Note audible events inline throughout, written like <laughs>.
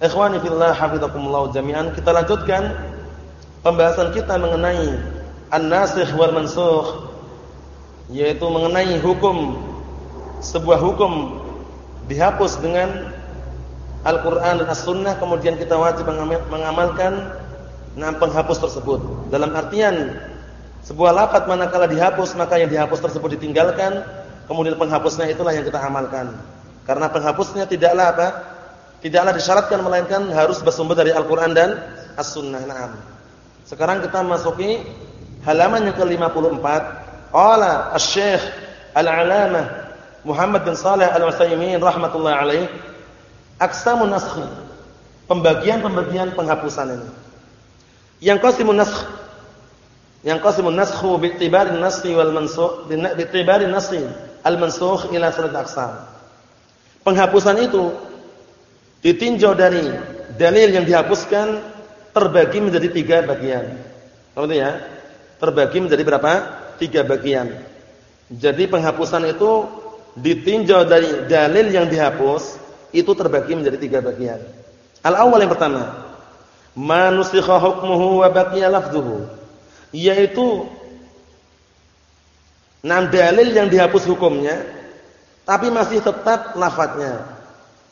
Ikhwani fillah hafizakumullah jami'an kita lanjutkan pembahasan kita mengenai an-nasikh wal mansukh yaitu mengenai hukum sebuah hukum dihapus dengan Al-Qur'an dan As-Sunnah kemudian kita wajib mengamalkan enam penghapus tersebut. Dalam artian sebuah lafaz manakala dihapus maka yang dihapus tersebut ditinggalkan kemudian penghapusnya itulah yang kita amalkan. Karena penghapusnya tidaklah apa Tidaklah disyaratkan melainkan harus bersumber dari Al-Qur'an dan As-Sunnah. Naam. Sekarang kita masuki halaman yang ke-54. Qala Asy-Syaikh Al-'Alamah Muhammad bin Shalih Al-Utsaimin rahimatullah alaih, aqsamun nasakh. Pembagian-pembagian penghapusan ini. Yang qasimun nasakh yang qasimun nasakh bi'tibari an-nasakh wal mansukh bi'tibari an-nasakh al-mansukh ila salat aqsam. Penghapusan itu ditinjau dari dalil yang dihapuskan terbagi menjadi tiga bagian. Tahu ya? Terbagi menjadi berapa? Tiga bagian. Jadi penghapusan itu ditinjau dari dalil yang dihapus itu terbagi menjadi tiga bagian. Al-awwal yang pertama, manusikha hukmuhu wa baqiya lafdhuhu. Yaitu enam dalil yang dihapus hukumnya tapi masih tetap lafadznya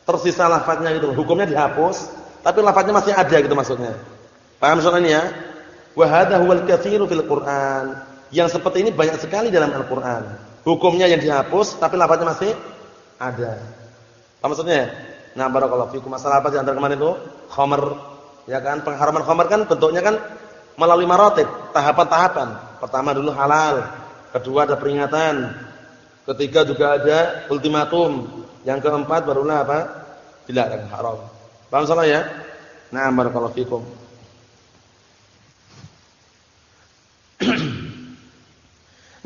tersisa lafadznya gitu. Hukumnya dihapus, tapi lafadznya masih ada gitu maksudnya. Paham soal ini ya? Wa hadha huwal katsiru fil Qur'an. Yang seperti ini banyak sekali dalam Al-Qur'an. Hukumnya yang dihapus tapi lafadznya masih ada. Paham maksudnya? Nah, barakallahu fikum. Masalah apa di antara kemarin itu? Khamar. Ya kan? Pengharaman khamar kan bentuknya kan melalui maratib, tahapan-tahapan. Pertama dulu halal, kedua ada peringatan, ketiga juga ada ultimatum, yang keempat barulah apa? Dilarang haram. Paham salah ya? Nah, barakallahu fikum. <clears throat>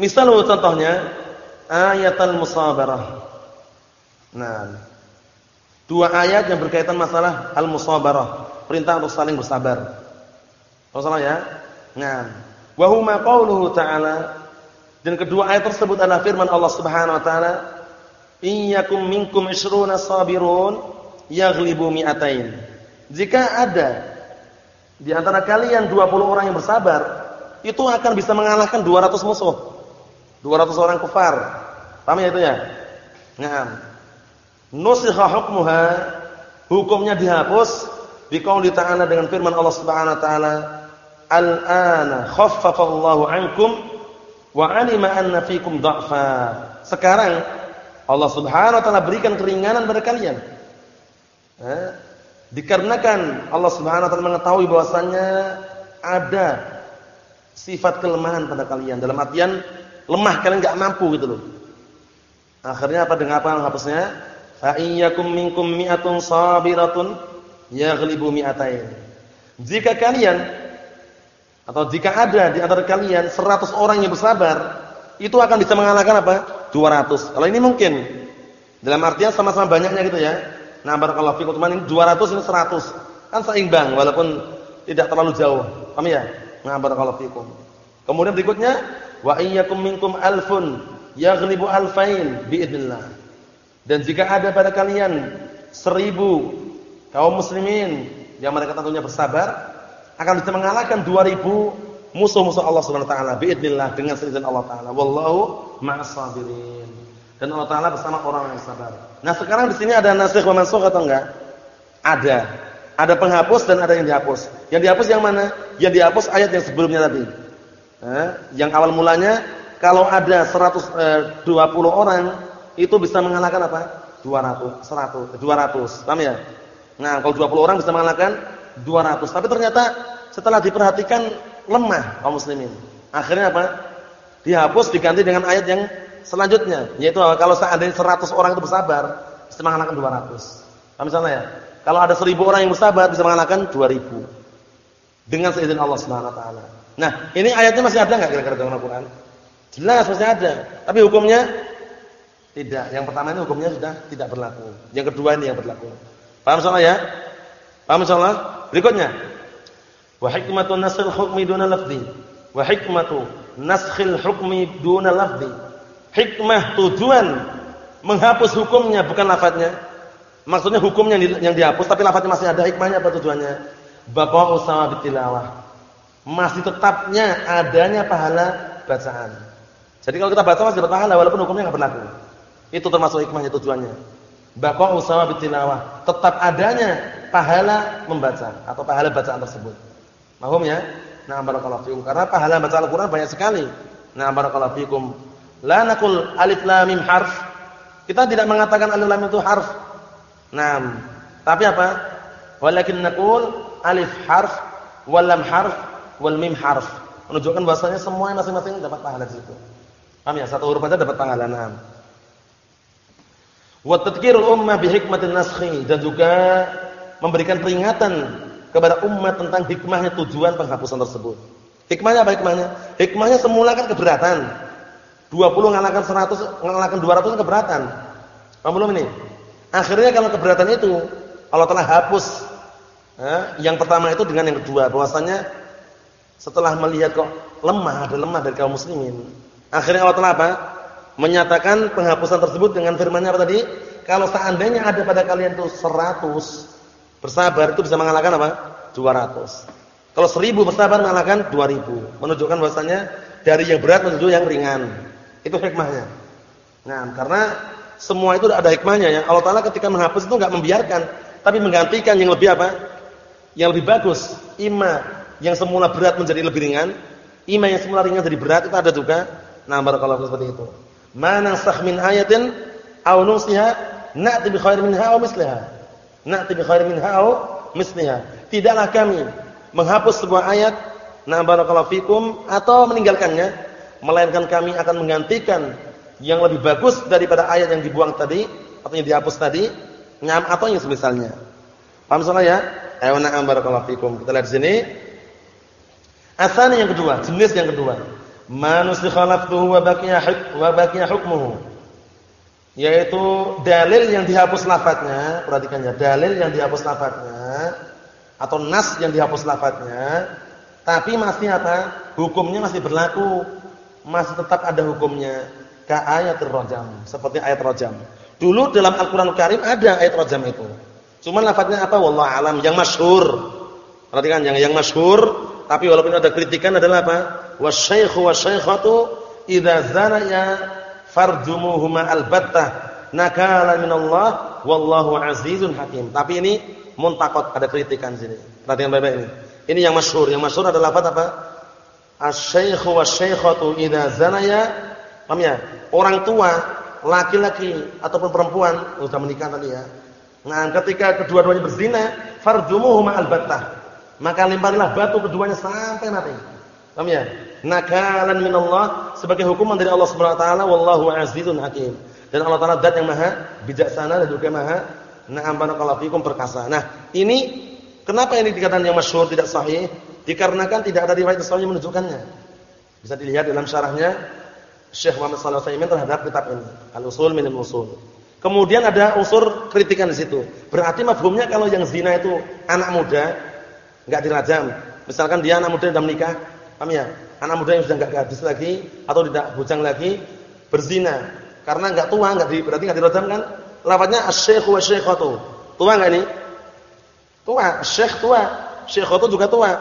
Misal contohnya ayat al-musabarah. Nah, dua ayat yang berkaitan masalah al-musabarah, perintah untuk saling bersabar. Masalah ya? Nah, wa huma qauluhu ta'ala dan kedua ayat tersebut adalah firman Allah Subhanahu wa taala iyyakum minkum isruna sabirun yaghlibu mi'atain. Jika ada di antara kalian 20 orang yang bersabar, itu akan bisa mengalahkan 200 musuh. 200 orang kafir. Paham ya itu ya? Naam. Nusikha hukmuha, hukumnya dihapus biqauli ta'ala dengan firman Allah Subhanahu wa taala, "Al-ana khaffafa Allahu 'ankum wa 'alima anna fikum dha'fa." Sekarang Allah Subhanahu wa taala berikan keringanan pada kalian. Dikarenakan Allah Subhanahu wa taala mengetahui bahwasannya ada sifat kelemahan pada kalian dalam artian lemah kalian enggak mampu gitu loh. Akhirnya apa dengan apa hapusnya? Fa iyyakum minkum mi'atun sabiratun yaghlibu mi'atain. Jika kalian atau jika ada di antara kalian 100 orang yang bersabar, itu akan bisa mengalahkan apa? 200. Kalau ini mungkin. Dalam artian sama-sama banyaknya gitu ya. Nah, barakallahu fikum teman ini 200 ini 100. Kan seimbang walaupun tidak terlalu jauh. Paham ya? Nah, barakallahu fikum. Kemudian berikutnya wa iyyakum minkum alfun yaghlibu alfain biidznillah. Dan jika ada pada kalian seribu kaum muslimin yang mereka tentunya bersabar akan bisa mengalahkan 2000 musuh-musuh Allah Subhanahu wa taala biidznillah dengan seizin Allah taala. Wallahu ma'as sabirin. Dan Allah taala bersama orang yang sabar. Nah, sekarang di sini ada nasikh wa mansukh atau enggak? Ada. Ada penghapus dan ada yang dihapus. Yang dihapus yang mana? Yang dihapus ayat yang sebelumnya tadi. Eh, yang awal mulanya kalau ada 120 eh, orang itu bisa mengalahkan apa? 200, 100, 200. Paham ya? Nah, kalau 20 orang bisa mengalahkan 200. Tapi ternyata setelah diperhatikan lemah kaum muslimin. Akhirnya apa? Dihapus diganti dengan ayat yang selanjutnya, yaitu kalau seandainya 100 orang itu bersabar, bisa mengalahkan 200. Paham misalnya ya? Kalau ada 1000 orang yang bersabar bisa mengalahkan 2000. dengan seizin Allah Subhanahu wa taala. Nah, ini ayatnya masih ada enggak kira-kira dalam Al-Qur'an? Jelas masih ada. Tapi hukumnya tidak. Yang pertama ini hukumnya sudah tidak berlaku. Yang kedua ini yang berlaku. Paham soalnya ya? Paham soalnya? Berikutnya. Wa hikmatun naskhil hukmi duna lafzi. Wa hikmatu naskhil hukmi duna lafzi. Hikmah tujuan menghapus hukumnya bukan lafadznya. Maksudnya hukumnya yang dihapus tapi lafadznya masih ada hikmahnya apa tujuannya? Baqa'u sama bitilawah. Masih tetapnya adanya pahala bacaan. Jadi kalau kita baca masih dapat pahala walaupun hukumnya enggak berlaku. Itu termasuk hikmahnya tujuannya. Baqa'u sama bitilawah, tetap adanya pahala membaca atau pahala bacaan tersebut. Paham ya? Nah, barakallahu fikum. Karena pahala baca Al-Qur'an banyak sekali. Nah, barakallahu fikum. La naqul alif lam mim harf. Kita tidak mengatakan alif lam itu harf. Nah, tapi apa? Walakin naqul alif harf wal lam harf wal mim harf. Menunjukkan bahasanya semuanya masing-masing dapat pahala di situ. Paham ya? Satu huruf aja dapat pahala. Nah. Wa tadhkirul ummah bi hikmatin naskhi dan juga memberikan peringatan kepada umat tentang hikmahnya tujuan penghapusan tersebut. Hikmahnya apa hikmahnya? Hikmahnya semula kan keberatan. 20 ngalahkan 100, ngalahkan 200 keberatan. Paham belum ini? Akhirnya kalau keberatan itu Allah telah hapus eh, yang pertama itu dengan yang kedua bahwasanya setelah melihat kok lemah ada lemah dari kaum muslimin. Akhirnya Allah telah apa? menyatakan penghapusan tersebut dengan firman-Nya apa tadi? Kalau seandainya ada pada kalian tuh 100 bersabar itu bisa mengalahkan apa? 200. Kalau 1000 bersabar mengalahkan 2000. Menunjukkan bahwasanya dari yang berat menuju yang ringan. Itu hikmahnya. Nah, karena semua itu ada hikmahnya ya. Allah Taala ketika menghapus itu enggak membiarkan, tapi menggantikan yang lebih apa? Yang lebih bagus. Ima yang semula berat menjadi lebih ringan, ima yang semula ringan jadi berat itu ada juga. Nah, barakallahu seperti itu. Ma nansakh min ayatin aw nusiha na'ti bi khairin minha aw misliha. Na'ti bi khairin minha aw misliha. Tidaklah kami menghapus sebuah ayat na barakallahu fikum atau meninggalkannya, melainkan kami akan menggantikan yang lebih bagus daripada ayat yang dibuang tadi atau yang dihapus tadi, ngam atau yang semisalnya. Paham soalnya ya? Ayo barakallahu fikum. Kita lihat di sini. Asani yang kedua, jenis yang kedua manusikha lafzuhu wa baqiya wa baqiya hukmuhu yaitu dalil yang dihapus lafadznya perhatikan ya dalil yang dihapus lafadznya atau nas yang dihapus lafadznya tapi masih apa hukumnya masih berlaku masih tetap ada hukumnya ka ayatul rajam seperti ayat rajam dulu dalam Al-Qur'an Karim ada ayat rajam itu cuman lafadznya apa wallahu alam yang masyhur perhatikan yang yang masyhur tapi walaupun ada kritikan adalah apa wasyaikhu wasyaikhatu idza zanaya farjumuhuma albattah nakala minallah wallahu azizun hakim. Tapi ini muntakot ada kritikan sini. Perhatikan baik-baik ini. Ini yang masyhur. Yang masyhur adalah apa? apa? Asy-syaikhu wasyaikhatu idza zanaya paham ya? Orang tua laki-laki ataupun perempuan sudah menikah tadi ya. Nah, ketika kedua-duanya berzina, farjumuhuma albattah. Maka lemparilah batu keduanya sampai mati. Paham ya? Nakalan minallah sebagai hukuman dari Allah Subhanahu wa taala wallahu azizun hakim. Dan Allah taala zat yang maha bijaksana dan juga maha na'am barakallahu fikum perkasa. Nah, ini kenapa ini dikatakan yang masyhur tidak sahih? Dikarenakan tidak ada riwayat sahih menunjukkannya. Bisa dilihat dalam syarahnya Syekh Muhammad alaihi wasallam terhadap kitab ini, Al-Usul min al-Usul. Kemudian ada unsur kritikan di situ. Berarti mafhumnya kalau yang zina itu anak muda enggak dirajam. Misalkan dia anak muda sudah menikah, Paham ya? Anak muda yang sudah enggak gadis lagi atau tidak bujang lagi berzina karena enggak tua, enggak di, berarti enggak dirajam kan? Lafaznya asy-syaikhu wa syaikhatu. Tua enggak ini? Tua, syekh tua, syekhatu juga tua.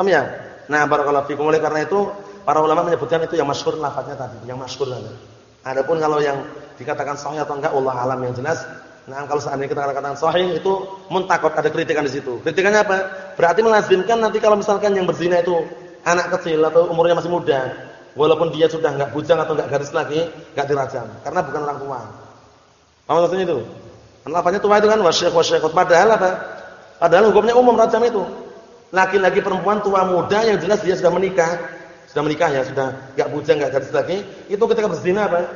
Paham ya? Nah, barakallahu fikum. Oleh karena itu para ulama menyebutkan itu yang masyhur lafaznya tadi, yang masyhur tadi. Adapun kalau yang dikatakan sahih atau enggak Allah alam yang jelas Nah, kalau seandainya kita katakan sahih itu muntakot ada kritikan di situ. Kritikannya apa? Berarti melazimkan nanti kalau misalkan yang berzina itu anak kecil atau umurnya masih muda, walaupun dia sudah enggak bujang atau enggak garis lagi, enggak dirajam karena bukan orang tua. Paham maksudnya itu? Lafaznya tua itu kan wasyekh wasyekhot padahal apa? Padahal hukumnya umum rajam itu. Laki-laki perempuan tua muda yang jelas dia sudah menikah, sudah menikah ya, sudah enggak bujang, enggak garis lagi, itu ketika berzina apa?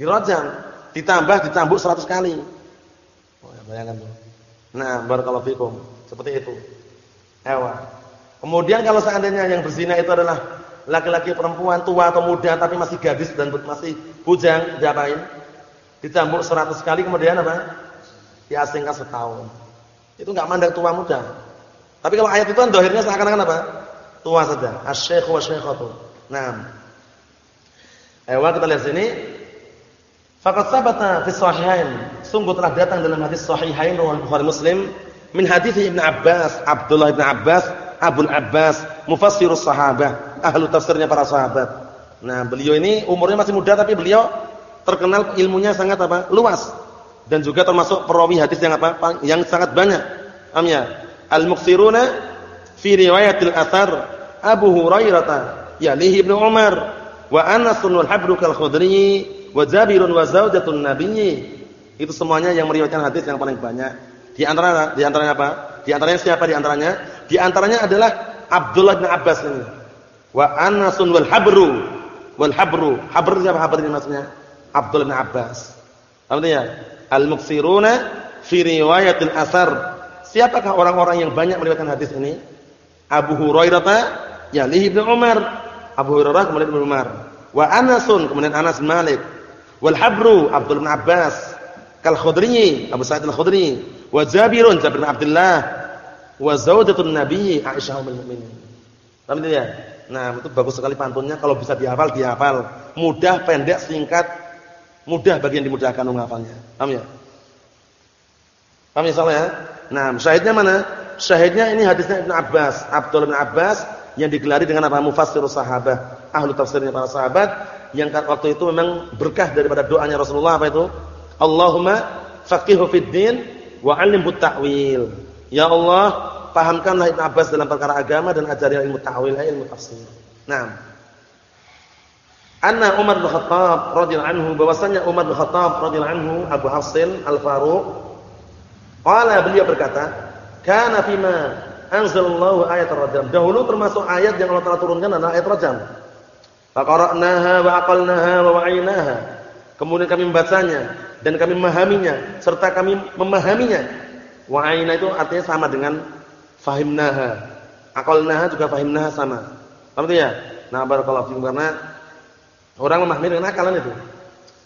Dirajam, ditambah ditambuk 100 kali. Oh, ya bayangkan tuh. Nah, barakallahu fikum. Seperti itu. Ewa. Kemudian kalau seandainya yang berzina itu adalah laki-laki perempuan tua atau muda tapi masih gadis dan masih bujang, diapain? Dicambuk 100 kali kemudian apa? Diasingkan setahun. Itu enggak mandang tua muda. Tapi kalau ayat itu kan dohirnya seakan-akan apa? Tua saja. Asy-syekh wa syekhatu. Naam. Ayo kita lihat sini. Faqad sabata fi sahihain. Sungguh telah datang dalam hadis sahihain riwayat Bukhari Muslim min hadis Ibnu Abbas, Abdullah bin Abbas Abul Abbas, mufassirus sahabah, ahlu tafsirnya para sahabat. Nah, beliau ini umurnya masih muda tapi beliau terkenal ilmunya sangat apa? luas dan juga termasuk perawi hadis yang apa? yang sangat banyak. Paham ya? Al-muktsiruna fi riwayatil athar Abu Hurairah yalihi Ibnu Umar wa Anas wal Habru kal Khudri wa Jabir wa zaujatun Nabi. Itu semuanya yang meriwayatkan hadis yang paling banyak. Di antara di antaranya apa? Di antaranya siapa di antaranya? Di antaranya adalah Abdullah bin Abbas ini. Wa Anasun wal Habru. Wal Habru. Habru siapa habru ini maksudnya? Abdullah bin Abbas. Artinya al-muksiruna fi riwayatil asar. Siapakah orang-orang yang banyak meriwayatkan hadis ini? Abu Hurairah, yalihi Ibnu Umar. Abu Hurairah kemudian Ibnu Umar. Wa Anasun kemudian Anas bin Malik. Wal Habru Abdullah bin Abbas. Kal Khudri, Abu Sa'id al-Khudri. Wa Jabirun Jabir bin Abdullah wa zaudatun nabi Aisyah ummul mukminin. Paham tidak ya? Nah, itu bagus sekali pantunnya kalau bisa dihafal dihafal. Mudah, pendek, singkat, mudah bagi yang dimudahkan menghafalnya. Paham ya? Paham ya salah ya? Nah, syahidnya mana? Syahidnya ini hadisnya Ibnu Abbas, Abdullah bin Abbas yang digelari dengan apa? Mufassirus sahabah, ahlu tafsirnya para sahabat yang waktu itu memang berkah daripada doanya Rasulullah apa itu? Allahumma faqihhu fid din wa 'allimhu ta'wil. Ya Allah, pahamkanlah Ibn Abbas dalam perkara agama dan ajari ilmu ta'wil, ilmu tafsir. Nah, Anna Umar bin Khattab radhiyallahu anhu bahwasanya Umar bin Khattab radhiyallahu anhu Abu Hafsin Al-Faruq qala beliau berkata, "Kana fima anzalallahu ayat rajam." Dahulu termasuk ayat yang Allah Taala turunkan adalah ayat rajam. Faqara'naha wa aqalnaha wa wa'inaha. Kemudian kami membacanya dan kami memahaminya serta kami memahaminya Wa'aina itu artinya sama dengan fahimnaha. Aqalnaha juga fahimnaha sama. Paham itu ya? Nah, barakallahu fiikum karena orang memahami dengan akalan itu.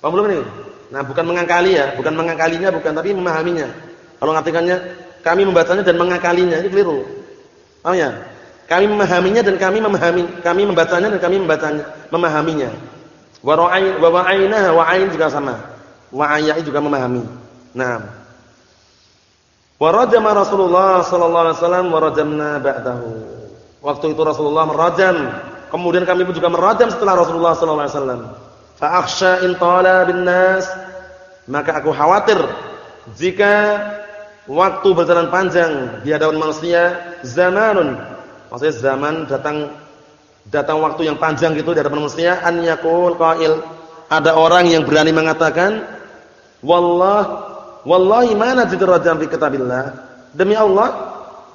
Paham belum ini? Nah, bukan mengakali ya, bukan mengakalinya bukan tapi memahaminya. Kalau ngartikannya kami membacanya dan mengakalinya itu keliru. Paham ya? Kami memahaminya dan kami memahami, kami membacanya dan kami membacanya, memahaminya. Wa ra'ain wa wa'ain juga sama. Wa'ayai juga memahami. Nah, Wa rajama Rasulullah sallallahu alaihi wasallam wa ba'dahu. Waktu itu Rasulullah merajam, kemudian kami pun juga merajam setelah Rasulullah sallallahu alaihi wasallam. Fa akhsha in bin nas, maka aku khawatir jika waktu berjalan panjang di hadapan manusia zamanun maksudnya zaman datang datang waktu yang panjang gitu di hadapan manusia an yaqul qail ada orang yang berani mengatakan wallah Wallahi mana najidu rajam fi kitabillah. Demi Allah,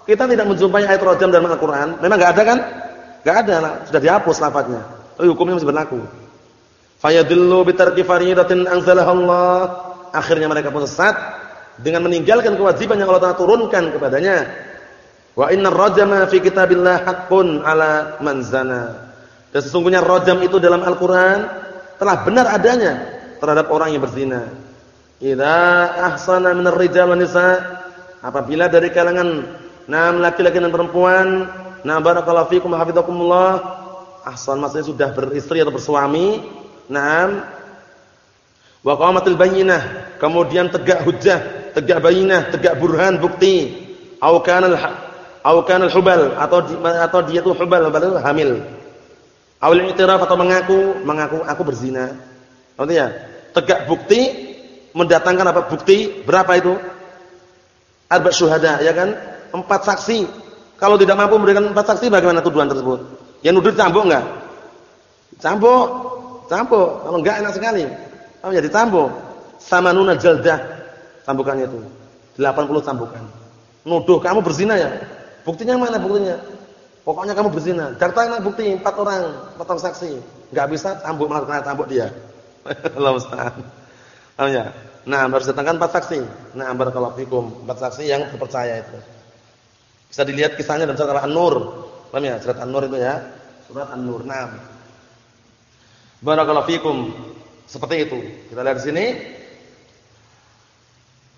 kita tidak menjumpai ayat rajam dalam Al-Qur'an. Memang enggak ada kan? Enggak ada, sudah dihapus lafadznya. Tapi hukumnya masih berlaku. Fayadillu bi tarki fariidatin Allah. Akhirnya mereka pun sesat dengan meninggalkan kewajiban yang Allah Taala turunkan kepadanya. Wa innar rajama fi kitabillah haqqun ala man zana. Dan sesungguhnya rajam itu dalam Al-Qur'an telah benar adanya terhadap orang yang berzina. Idza ahsana minar rijal wan nisa apabila dari kalangan enam laki-laki dan perempuan na barakallahu fikum hafizakumullah ahsan maksudnya sudah beristri atau bersuami na'am wa qamatil bayyinah kemudian tegak hujjah tegak bayinah tegak burhan bukti. Au kana au kana hubal atau atau dia itu hubal hubal hamil. Awal i'tiraf atau mengaku mengaku aku berzina. Artinya tegak bukti mendatangkan apa bukti berapa itu? Arba syuhada ya kan? Empat saksi. Kalau tidak mampu memberikan empat saksi bagaimana tuduhan tersebut? Yang nuduh cambuk enggak cambuk. Cambuk. Kalau enggak enak sekali. Oh ya ditambuk samanuna jaldah cambukannya itu 80 cambukan nuduh kamu berzina ya buktinya mana buktinya pokoknya kamu berzina datanglah bukti empat orang empat orang saksi enggak bisa cambuk malah kena cambuk dia <laughs> Allah musta'an ya. Nah, harus datangkan empat saksi. Nah, barakallahu fikum, empat saksi yang terpercaya itu. Bisa dilihat kisahnya dalam surah An-Nur. Paham ya? Surat An-Nur itu ya. Surat An-Nur. Naam. Barakallahu fikum. Seperti itu. Kita lihat di sini.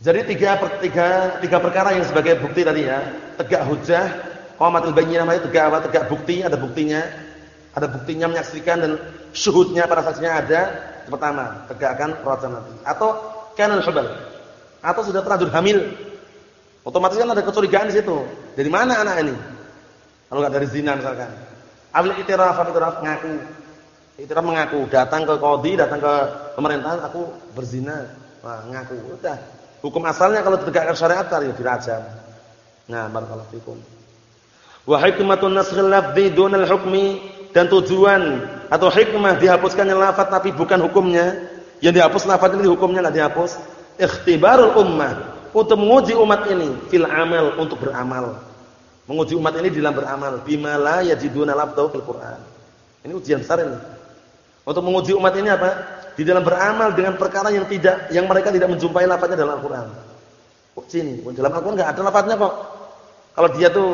Jadi tiga, tiga, tiga perkara yang sebagai bukti tadi ya. Tegak hujah, qamatul bayyinah namanya tegak apa? Tegak bukti, ada buktinya. Ada buktinya menyaksikan dan syuhudnya para saksinya ada. Pertama, tegakkan rajam nanti. Atau kanal hubal. Atau sudah terlanjur hamil. Otomatis kan ada kecurigaan di situ. Dari mana anak ini? Kalau enggak dari zina misalkan. Awil itiraf, itiraf ngaku. Itiraf mengaku, datang ke kodi, datang ke pemerintahan, aku berzina. Wah, ngaku. Udah. Hukum asalnya kalau ditegakkan syariat tadi dirajam. Nah, barakallahu fikum. Wa hikmatun naskhil lafdhi dunal hukmi dan tujuan atau hikmah dihapuskannya lafaz tapi bukan hukumnya. Yang dihapus lafaz ini hukumnya enggak dihapus. Ikhtibarul ummah untuk menguji umat ini fil amal untuk beramal. Menguji umat ini dalam beramal bima la yajiduna lafdhu fil Qur'an. Ini ujian besar ini. Untuk menguji umat ini apa? Di dalam beramal dengan perkara yang tidak yang mereka tidak menjumpai lafadznya dalam Al-Qur'an. Uji ini, dalam Al-Qur'an enggak ada lafadznya kok. Kalau dia tuh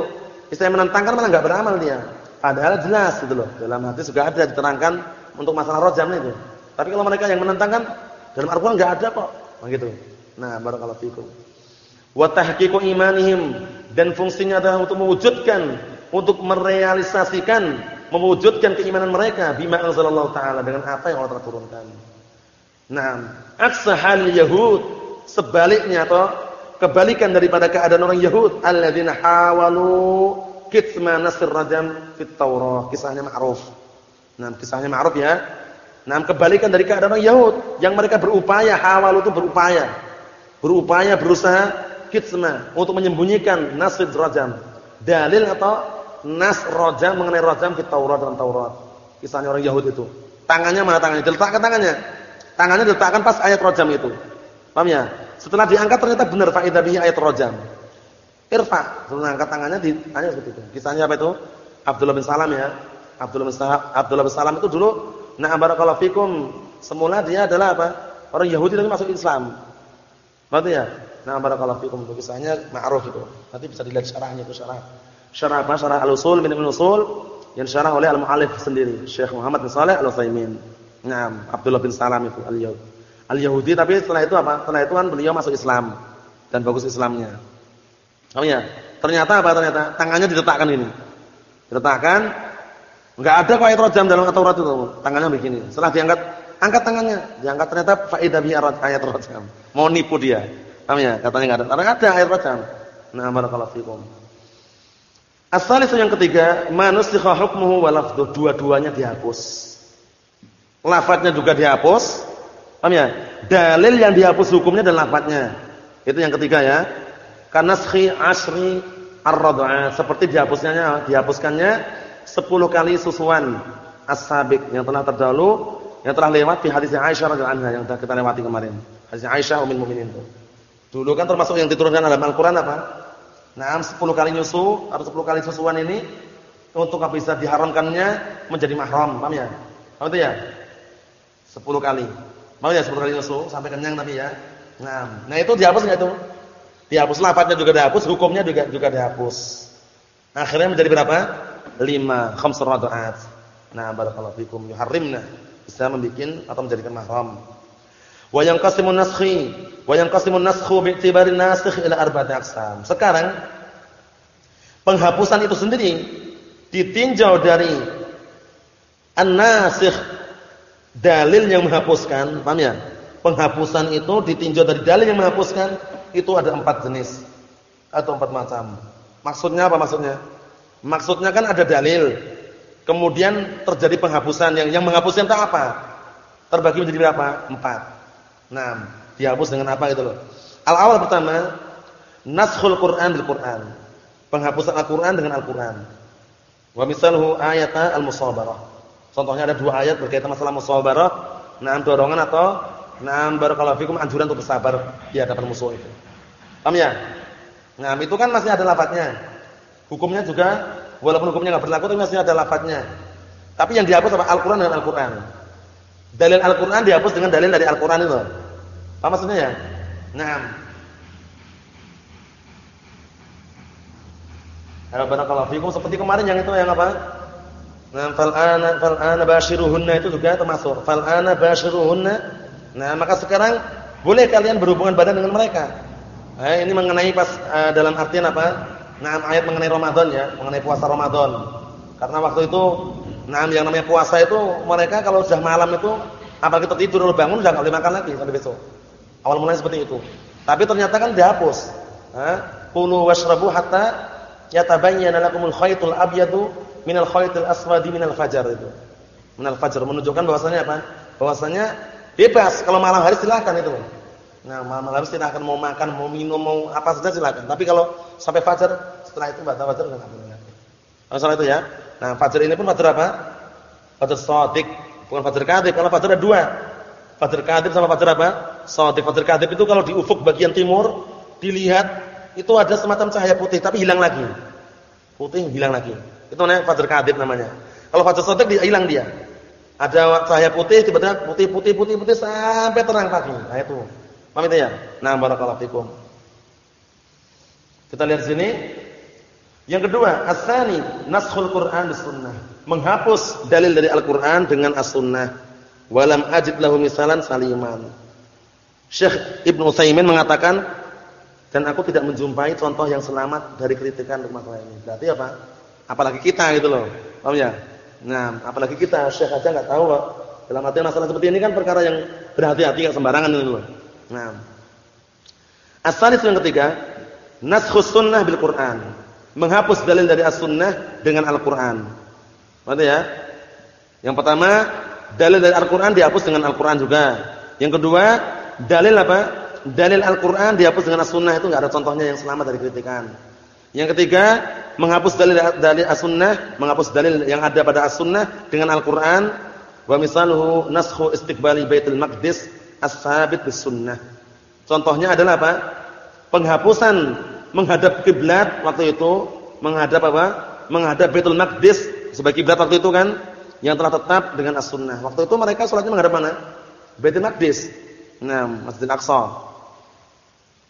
istilah menentangkan malah enggak beramal dia. Padahal jelas gitu loh. Dalam hadis juga ada diterangkan untuk masalah rojam itu. Tapi kalau mereka yang menentangkan dalam Al-Qur'an enggak ada kok. Begitu. Nah, barakallahu fikum wa tahqiqu imanihim dan fungsinya adalah untuk mewujudkan untuk merealisasikan mewujudkan keimanan mereka bima anzalallahu taala dengan apa yang Allah telah turunkan. Nah, aksa hal yahud sebaliknya atau kebalikan daripada keadaan orang Yahud alladzina hawalu kitma nasr rajam fit Taurah. Kisahnya ma'ruf. Nah, kisahnya ma'ruf ya. Nah, kebalikan dari keadaan orang Yahud yang mereka berupaya hawalu itu berupaya. Berupaya berusaha kitma untuk menyembunyikan nasib rajam. Dalil atau nas rajam mengenai rajam di Taurat dalam Taurat. Kisahnya orang Yahudi itu. Tangannya mana tangannya? Diletakkan tangannya. Tangannya diletakkan pas ayat rajam itu. Paham ya? Setelah diangkat ternyata benar faedah bihi ayat rajam. Irfa, setelah angkat tangannya di ayat seperti itu. Kisahnya apa itu? Abdullah bin Salam ya. Abdullah bin Salam, Abdullah bin Salam itu dulu nah barakallahu fikum semula dia adalah apa? Orang Yahudi tapi masuk Islam. Berarti ya? Nah, barakallahu fikum itu kisahnya ma'ruf itu. Nanti bisa dilihat syarahnya itu syarah. Syarah apa? Syarah Al-Usul min Al-Usul yang syarah oleh Al-Mu'allif sendiri, Syekh Muhammad bin Shalih Al-Utsaimin. Naam, Abdullah bin Salam itu al-Yahudi. Al-Yahudi tapi setelah itu apa? Setelah itu kan beliau masuk Islam dan bagus Islamnya. Oh ya, ternyata apa ternyata? Tangannya diletakkan ini. Diletakkan enggak ada ayat rajam dalam Taurat itu. Tangannya begini. Setelah diangkat, angkat tangannya, diangkat ternyata faedah bi ayat rajam. Mau nipu dia. Paham ya? Katanya enggak ada. Karena ada air rajam. Nah, barakallahu fikum. Asal yang ketiga, manusikha hukmuhu wa. Dua-duanya dihapus. Lafadznya juga dihapus. Paham ya? Dalil yang dihapus hukumnya dan lafadznya. Itu yang ketiga ya. Kanaskhi asri ar-rad'a. Seperti dihapusnya dihapuskannya 10 kali susuan as-sabiq yang telah terdahulu, yang telah lewat di hadis Aisyah radhiyallahu yang sudah kita lewati kemarin. Hadis Aisyah ummul mukminin itu. Dulu kan termasuk yang diturunkan dalam Al-Qur'an apa? Nah, 10 kali nyusu atau 10 kali susuan ini untuk bisa diharamkannya menjadi mahram, paham ya? Paham itu ya? 10 kali. Mau ya 10 kali nyusu sampai kenyang tapi ya. Nah, nah itu dihapus enggak itu? Dihapus lafadznya juga dihapus, hukumnya juga juga dihapus. Akhirnya menjadi berapa? 5 khamsur rad'at. Nah, barakallahu fikum yuharrimna bisa membikin atau menjadikan mahram. Wa yanqasimun naskhi wa yanqasimun naskhu bi'tibarin nasikh ila arba'ati aqsam. Sekarang penghapusan itu sendiri ditinjau dari an-nasikh dalil yang menghapuskan, paham ya? Penghapusan itu ditinjau dari dalil yang menghapuskan itu ada empat jenis atau empat macam. Maksudnya apa maksudnya? Maksudnya kan ada dalil. Kemudian terjadi penghapusan yang yang menghapuskan itu apa? Terbagi menjadi berapa? Empat. Nah, dihapus dengan apa gitu loh. Al-awal pertama, naskhul Qur'an bil Qur'an. Penghapusan Al-Qur'an dengan Al-Qur'an. Wa misalhu ayata al-musabarah. Contohnya ada dua ayat berkaitan masalah musabarah, nah dorongan atau nah barakallahu fikum anjuran untuk bersabar di hadapan musuh itu. Paham ya? Nah, itu kan masih ada lafadznya. Hukumnya juga walaupun hukumnya enggak berlaku tapi masih ada lafadznya. Tapi yang dihapus apa? Al-Qur'an dengan Al-Qur'an. Dalil Al-Qur'an dihapus dengan dalil dari Al-Qur'an itu. Apa maksudnya ya? Naam. Barakallahu fikum seperti kemarin yang itu yang apa? Nah, fal ana fal ana bashiruhunna itu juga termasuk. Fal ana bashiruhunna. Nah, maka sekarang boleh kalian berhubungan badan dengan mereka. Eh, ini mengenai pas uh, dalam artian apa? Nah, ayat mengenai Ramadan ya, mengenai puasa Ramadan. Karena waktu itu nah yang namanya puasa itu mereka kalau sudah malam itu apalagi tertidur lalu bangun sudah enggak boleh makan lagi sampai besok. Awal mulanya seperti itu. Tapi ternyata kan dihapus. Eh, kulu washrabu hatta yatabayyana lakumul khaytul abyadu minal khaytil aswadi minal fajar itu. Minal fajar menunjukkan bahwasanya apa? Bahwasanya bebas kalau malam hari silahkan itu. Nah, malam hari silahkan mau makan, mau minum, mau apa saja silahkan. Tapi kalau sampai fajar setelah itu batal fajar enggak boleh. Masalah itu ya. Nah, fajar ini pun fajar apa? Fajar shadiq, bukan fajar kadzib. Kalau fajar ada dua. Fajar kadzib sama fajar apa? Shadiq. Fajar kadzib itu kalau di ufuk bagian timur dilihat itu ada semacam cahaya putih tapi hilang lagi. Putih hilang lagi. Itu namanya fajar kadib namanya. Kalau fajar shadiq dia hilang dia. Ada cahaya putih tiba-tiba putih putih putih putih sampai terang pagi. Nah itu. Paham itu ya? Nah, barakallahu fikum. Kita lihat sini. Yang kedua, asani naskhul Qur'an sunnah. Menghapus dalil dari Al-Qur'an dengan as-sunnah. Walam ajid lahu misalan saliman. Syekh Ibnu Utsaimin mengatakan dan aku tidak menjumpai contoh yang selamat dari kritikan untuk masalah ini. Berarti apa? Apalagi kita gitu loh. Paham ya? Nah, apalagi kita Syekh aja enggak tahu kok. Dalam arti masalah seperti ini kan perkara yang berhati-hati enggak sembarangan itu loh. Nah. Asalis yang ketiga, naskhus sunnah bil Qur'an. Menghapus dalil dari as-sunnah dengan Al-Qur'an. Berarti ya? Yang pertama, dalil dari Al-Qur'an dihapus dengan Al-Qur'an juga. Yang kedua, dalil apa? dalil Al-Qur'an dihapus dengan As-Sunnah itu enggak ada contohnya yang selamat dari kritikan. Yang ketiga, menghapus dalil dalil As-Sunnah, menghapus dalil yang ada pada As-Sunnah dengan Al-Qur'an wa misaluhu naskhu istiqbali Baitul Maqdis as-sabit bis-sunnah. Contohnya adalah apa? Penghapusan menghadap kiblat waktu itu, menghadap apa? Menghadap Baitul Maqdis sebagai kiblat waktu itu kan yang telah tetap dengan As-Sunnah. Waktu itu mereka salatnya menghadap mana? Baitul Maqdis. Nah, Masjidil Aqsa.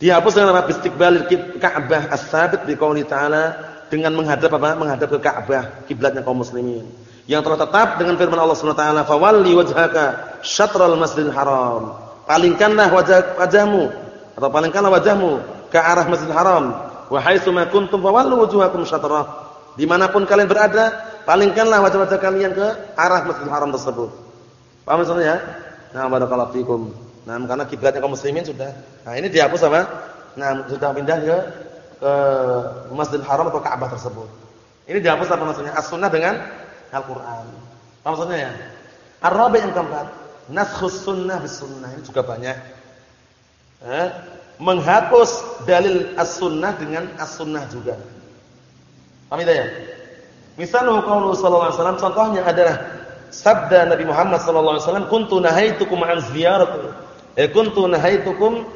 Dihapus dengan apa? Istiqbalil Ka'bah as-sabit biqouli ta'ala dengan menghadap apa? Menghadap ke Ka'bah, kiblatnya kaum muslimin. Yang telah tetap dengan firman Allah Subhanahu wa taala, "Fawalli wajhaka syatral Masjidil Haram." Palingkanlah wajah wajahmu atau palingkanlah wajahmu ke arah Masjidil Haram. Wa haitsu ma kuntum fawallu wujuhakum syatrah. Di mana pun kalian berada, palingkanlah wajah-wajah kalian ke arah Masjidil Haram tersebut. Paham maksudnya ya? Nah, barakallahu fikum. Nah, karena kiblatnya kaum muslimin sudah. Nah, ini dihapus apa? Nah, sudah pindah ke ke Masjidil Haram atau Ka'bah tersebut. Ini dihapus apa maksudnya? As-Sunnah dengan Al-Qur'an. Apa maksudnya ya? Ar-rabi' yang keempat, naskhus sunnah bis sunnah. Ini juga banyak. Eh, menghapus dalil as-sunnah dengan as-sunnah juga. Paham tidak ya? Misalnya qaulu sallallahu alaihi wasallam contohnya adalah sabda Nabi Muhammad sallallahu alaihi wasallam, "Kuntu nahaitukum an ziyarati Eh kuntu nahaitukum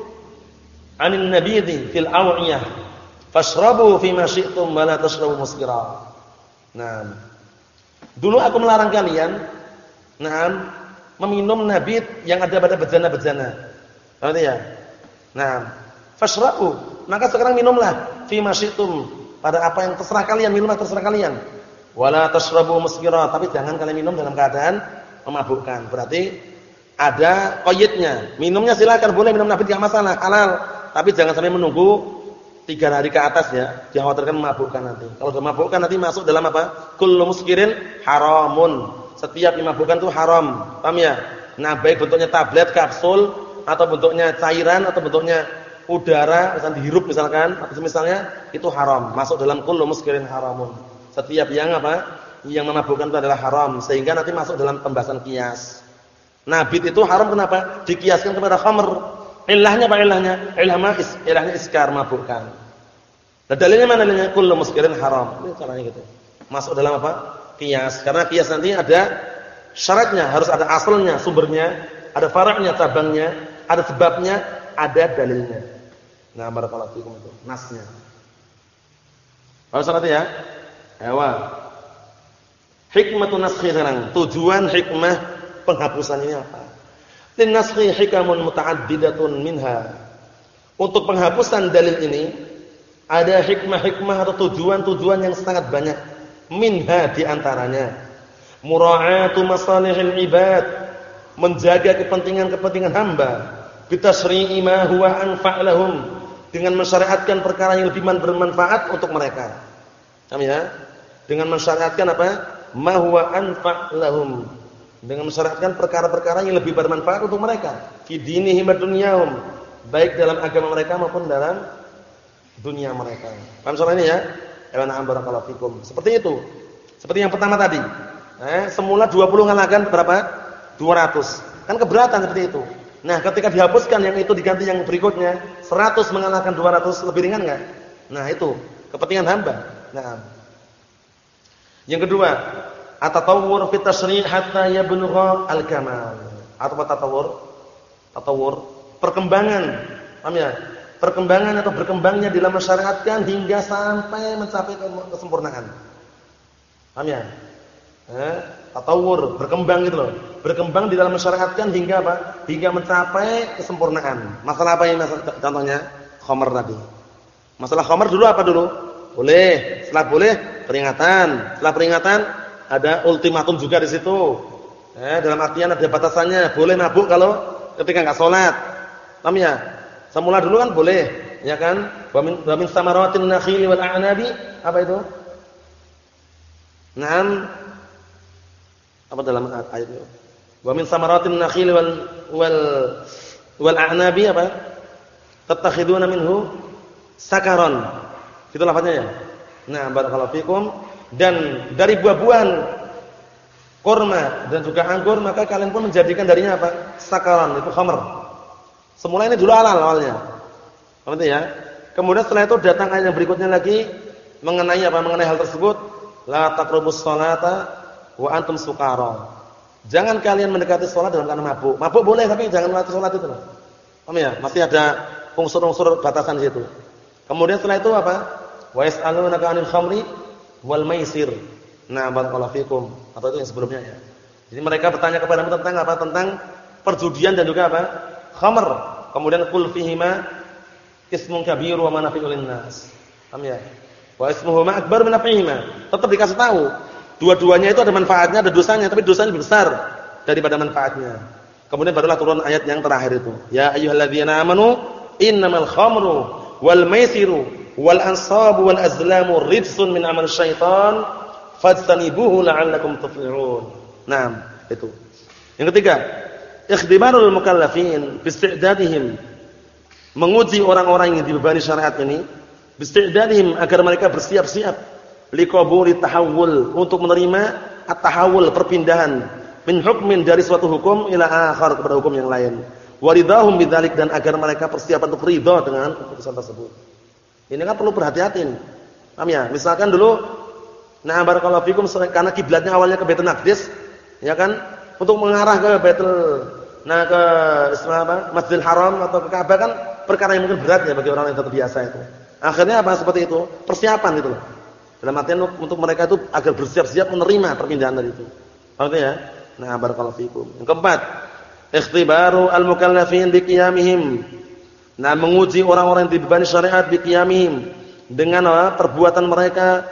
'anil nabidhi fil aw'iyah fashrabu fi ma syi'tum wa la tashrabu muskira. Nah, dulu aku melarang kalian nah meminum nabid yang ada pada bejana-bejana. Paham ya? Nah, fashrabu, maka sekarang minumlah fi ma pada apa yang terserah kalian, minumlah terserah kalian. Wala tashrabu muskira, tapi jangan kalian minum dalam keadaan memabukkan. Berarti ada koyitnya. Minumnya silakan boleh minum nabi tidak masalah, halal. Tapi jangan sampai menunggu tiga hari ke atas ya. Dikhawatirkan memabukkan nanti. Kalau sudah memabukkan nanti masuk dalam apa? Kullu muskirin haramun. Setiap memabukkan itu haram. Paham ya? Nah, baik bentuknya tablet, kapsul atau bentuknya cairan atau bentuknya udara misalnya dihirup misalkan atau misalnya itu haram. Masuk dalam kullu muskirin haramun. Setiap yang apa? Yang memabukkan itu adalah haram sehingga nanti masuk dalam pembahasan kias. Nabit itu haram kenapa? Dikiaskan kepada khamr. Ilahnya apa ilahnya? Ilah ma'is, ilahnya iskar mabukkan. Nah dalilnya mana dalilnya? Kullu muskirin haram. Ini caranya gitu. Masuk dalam apa? Kias. Karena kias nanti ada syaratnya, harus ada asalnya, sumbernya, ada faraknya, cabangnya, ada sebabnya, ada dalilnya. Nah, barakallahu fikum itu, nasnya. Harus syaratnya ya? Ewa. Hikmatun naskhi sekarang. Tujuan hikmah penghapusan ini apa? Linnaskhi hikamun muta'addidatun minha. Untuk penghapusan dalil ini Ada hikmah-hikmah atau tujuan-tujuan yang sangat banyak. Minha di antaranya mura'atu masalihil ibad, menjaga kepentingan-kepentingan hamba, bitasri'i ma huwa anfa' lahum, dengan mensyariatkan perkara yang lebih bermanfaat untuk mereka. Paham ya? Dengan mensyariatkan apa? Ma huwa anfa' lahum. Dengan mensyariatkan perkara-perkara yang lebih bermanfaat untuk mereka, fi dinihim wa dunyahum, baik dalam agama mereka maupun dalam dunia mereka. Paham soal ini ya? Ewana barakallahu fikum. Seperti itu. Seperti yang pertama tadi. Eh, semula 20 ngalahkan berapa? 200. Kan keberatan seperti itu. Nah, ketika dihapuskan yang itu diganti yang berikutnya, 100 mengalahkan 200 lebih ringan enggak? Nah, itu kepentingan hamba. Nah. Yang kedua, at-tatawwur fi tasri' hatta yablugha al-kamal. Atau tatawwur? Tatawwur, perkembangan. Paham ya? perkembangan atau berkembangnya dalam masyarakat hingga sampai mencapai kesempurnaan. Paham ya? Eh, tatawur, berkembang gitu loh. Berkembang di dalam masyarakat hingga apa? Hingga mencapai kesempurnaan. Masalah apa ini masalah, contohnya? Khamar tadi. Masalah khamar dulu apa dulu? Boleh, setelah boleh peringatan. Setelah peringatan ada ultimatum juga di situ. Eh, dalam artian ada batasannya. Boleh mabuk kalau ketika enggak salat. Paham ya? Semula dulu kan boleh, ya kan? Wa min samaratin nakhili wal a'nabi, apa itu? Naam. Apa dalam ayat itu? Wa min samaratin nakhili wal wal wal a'nabi apa? Tattakhiduna minhu sakaron. Itu lafaznya ya. Nah, barakallahu fikum dan dari buah-buahan kurma dan juga anggur maka kalian pun menjadikan darinya apa? Sakaron, itu khamr. Semula ini dulu halal awalnya. Paham ya? Kemudian setelah itu datang ayat yang berikutnya lagi mengenai apa? Mengenai hal tersebut, la taqrabus salata wa antum sukara. Jangan kalian mendekati salat dalam keadaan mabuk. Mabuk boleh tapi jangan mendekati salat itu loh. Paham ya? Masih ada unsur-unsur batasan di situ. Kemudian setelah itu apa? Wa yas'alunaka 'anil khamri wal maisir. Nah, barakallahu fikum. Atau itu yang sebelumnya ya. Jadi mereka bertanya kepadamu tentang apa? Tentang perjudian dan juga apa? khamr, kemudian qul fihima ismun kabir wa manafi'ul linnas. Paham ya? Wa ismuhuma akbar min naf'ihima. Tetap dikasih tahu. Dua-duanya itu ada manfaatnya, ada dosanya, tapi dosanya lebih besar daripada manfaatnya. Kemudian barulah turun ayat yang terakhir itu. Ya ayyuhalladzina amanu innamal khamru wal maisiru wal ansabu wal azlamu rijsun min amal syaitan fajtanibuhu la'allakum tuflihun. Nah, itu. Yang ketiga, ikhtibarul mukallafin bisti'dadihim menguji orang-orang yang dibebani syariat ini bisti'dadihim agar mereka bersiap-siap liqabuli tahawul untuk menerima at-tahawul perpindahan min hukmin dari suatu hukum ila akhar kepada hukum yang lain waridahum bidzalik dan agar mereka bersiap untuk ridha dengan keputusan tersebut ini kan perlu berhati-hati paham ya misalkan dulu nah barakallahu fikum karena kiblatnya awalnya ke Baitul Maqdis ya kan untuk mengarah ke Baitul nah ke istilah apa? Masjidil Haram atau ke Ka'bah kan perkara yang mungkin berat ya bagi orang yang terbiasa itu. Akhirnya apa seperti itu? Persiapan gitu loh. Dalam artian untuk mereka itu agar bersiap-siap menerima perpindahan dari itu. Paham ya? Nah, barakallahu fikum. Yang keempat, ikhtibaru al-mukallafin biqiyamihim. Nah, menguji orang-orang yang dibebani syariat biqiyamihim dengan apa? perbuatan mereka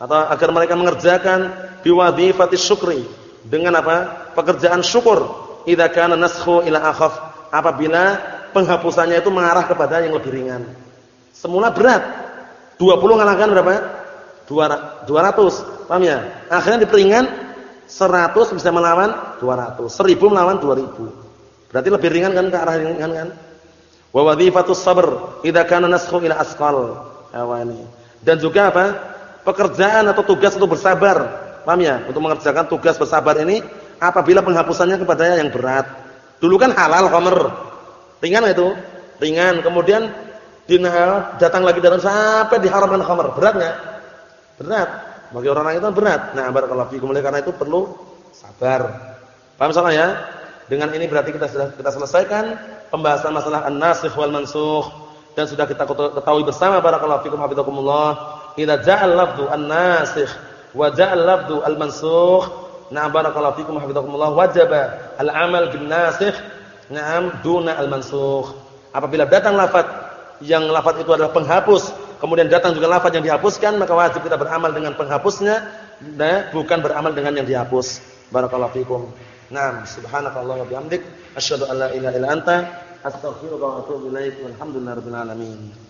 atau agar mereka mengerjakan biwadhifati syukri dengan apa? pekerjaan syukur idza kana naskhu ila akhaf apabila penghapusannya itu mengarah kepada yang lebih ringan. Semula berat. 20 ngalahkan berapa? 200. Paham ya? Akhirnya diperingan 100 bisa melawan 200. 1000 melawan 2000. Berarti lebih ringan kan ke arah ringan kan? Wa wadhifatus sabr idza kana naskhu ila asqal. Awani. Dan juga apa? Pekerjaan atau tugas untuk bersabar Paham ya? Untuk mengerjakan tugas bersabar ini apabila penghapusannya kepada yang berat. Dulu kan halal khamr. Ringan itu? Ringan. Kemudian dinahal datang lagi dalam sampai diharamkan khamr. Berat enggak? Berat. Bagi orang itu berat. Nah, barakallahu fikum. Oleh karena itu perlu sabar. Paham salah ya? Dengan ini berarti kita sudah kita selesaikan pembahasan masalah an-nasikh wal mansukh dan sudah kita ketahui bersama barakallahu fikum hafizakumullah. Idza ja'al lafdhu an-nasikh wa ja'al lafdhu al-mansukh na'am barakallahu fikum hafizakumullah wajaba al-amal bin nasikh na'am duna al-mansukh apabila datang lafaz yang lafaz itu adalah penghapus kemudian datang juga lafaz yang dihapuskan, maka wajib kita beramal dengan penghapusnya dan bukan beramal dengan yang dihapus. Barakallahu fikum. Naam, subhanakallah wa bihamdik, asyhadu an la ilaha illa anta, astaghfiruka wa atubu ilaik. Walhamdulillahirabbil alamin.